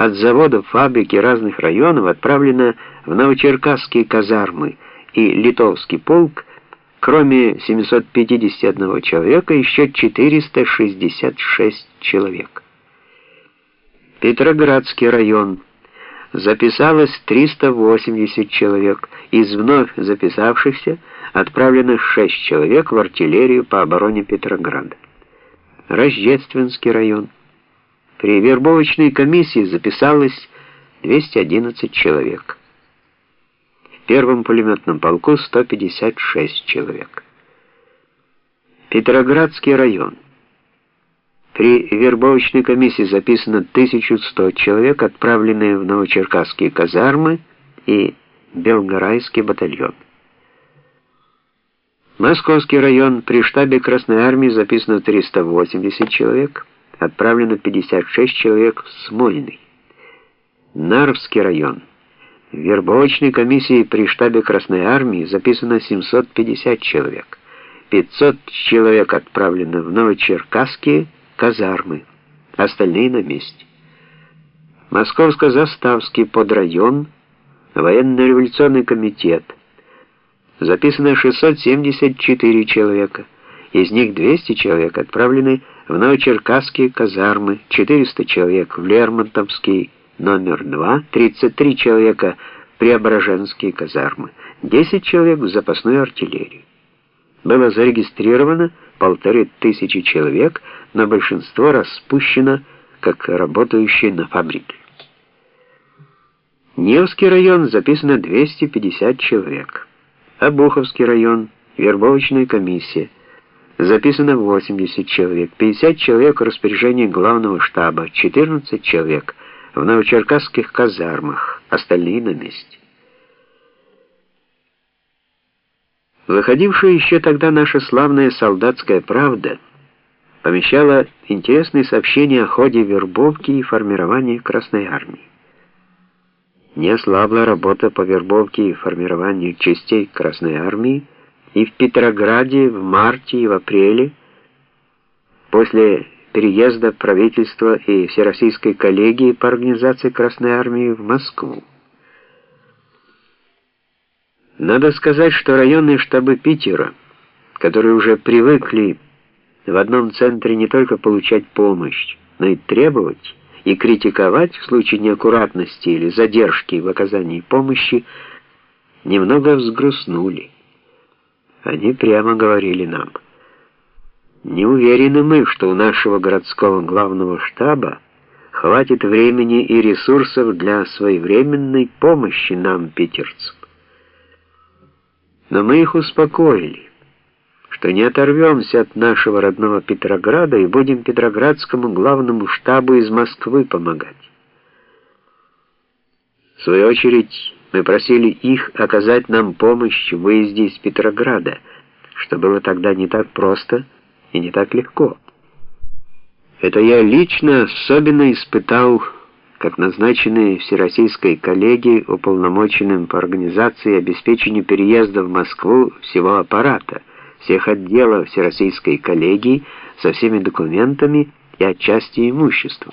от заводов, фабрик и разных районов отправлено в Новочеркасские казармы и Литовский полк, кроме 751 человека, еще 466 человек. Петроградский район записалось 380 человек, из вновь записавшихся отправлено 6 человек в артиллерию по обороне Петрограда. Рождественский район. При вербовочной комиссии записалось 211 человек. В первом пулеметном полку 156 человек. Петроградский район. При вербовочной комиссии записано 1100 человек, отправленные в Новочеркасские казармы и Белгорайский батальон. Московский район при штабе Красной Армии записано 380 человек, отправлено 56 человек в Смольный. Нарвский район. В вербовочной комиссии при штабе Красной Армии записано 750 человек. 500 человек отправлено в Новочеркасские казармы, остальные на месте. Московско-Заставский подрайон, военно-революционный комитет – записано 674 человека. Из них 200 человек отправлены в Новочеркасские казармы, 400 человек в Лермонтовский номер 2, 33 человека в Преображенские казармы, 10 человек в запасную артиллерию. Было зарегистрировано полторы тысячи человек, но большинство распущено, как работающие на фабрике. Невский район записано 250 человек. Обуховский район, вербовочная комиссия. Записано 80 человек, 50 человек в распоряжении главного штаба, 14 человек в новочеркасских казармах, остальные на месте. Выходившая еще тогда наша славная солдатская правда помещала интересные сообщения о ходе вербовки и формирования Красной Армии. Не ослабла работа по вербовке и формированию частей Красной Армии, и в Петрограде в марте и в апреле, после переезда правительства и Всероссийской коллегии по организации Красной Армии в Москву. Надо сказать, что районные штабы Питера, которые уже привыкли в одном центре не только получать помощь, но и требовать, и критиковать в случае неаккуратности или задержки в оказании помощи, немного взгрустнули. Они прямо говорили нам, «Не уверены мы, что у нашего городского главного штаба хватит времени и ресурсов для своевременной помощи нам, питерцам». Но мы их успокоили что не оторвемся от нашего родного Петрограда и будем Петроградскому главному штабу из Москвы помогать. В свою очередь, мы просили их оказать нам помощь в выезде из Петрограда, что было тогда не так просто и не так легко. Это я лично особенно испытал, как назначенный Всероссийской коллегией уполномоченным по организации и обеспечению переезда в Москву всего аппарата, всех отделов Всероссийской коллегии со всеми документами и отчасти имуществом.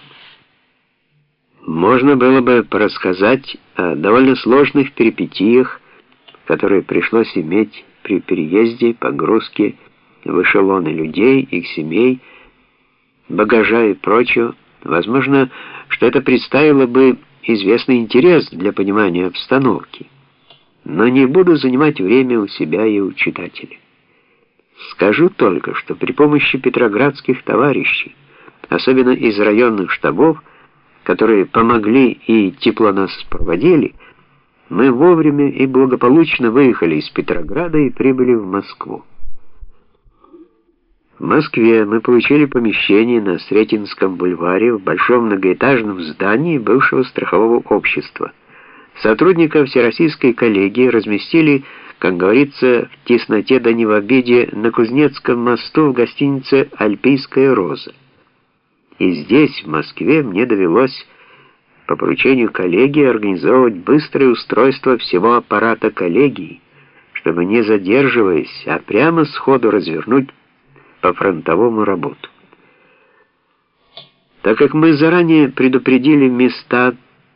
Можно было бы порассказать о довольно сложных перипетиях, которые пришлось иметь при переезде, погрузке в эшелоны людей, их семей, багажа и прочего. Возможно, что это представило бы известный интерес для понимания обстановки, но не буду занимать время у себя и у читателей. Скажу только, что при помощи петроградских товарищей, особенно из районных штабов, которые помогли и тепло нас проводили, мы вовремя и благополучно выехали из Петрограда и прибыли в Москву. В Москве мы получили помещение на Сретенском бульваре в большом многоэтажном здании бывшего страхового общества. Сотрудников Всероссийской коллегии разместили как говорится, в тесноте да не в обиде, на Кузнецком мосту в гостинице «Альпийская роза». И здесь, в Москве, мне довелось по поручению коллегии организовывать быстрое устройство всего аппарата коллегии, чтобы не задерживаясь, а прямо сходу развернуть по фронтовому работу. Так как мы заранее предупредили места